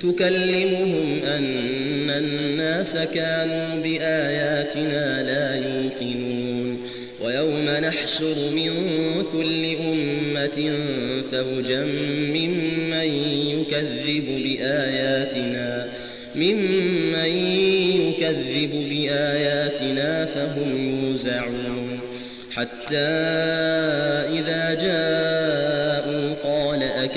تكلمهم أن الناس كانوا بآياتنا لا يوقنون. ويوم نحشر من كل أمة فوجا ممن يكذب بآياتنا ممن يكذب بآياتنا فهم يوزعون. حتى إذا جاءوا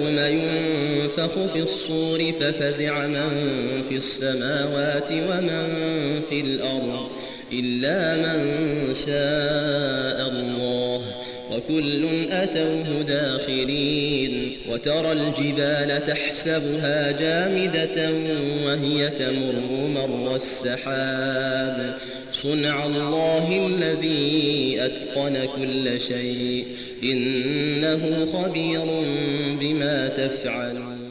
ويوم ينفخ في الصور ففزع من في السماوات ومن في الأرض إلا من شاء الله. وكل أتوه داخرين وترى الجبال تحسبها جامدة وهي تمر مر السحاب صنع الله الذي أتقن كل شيء إنه خبير بما تفعلون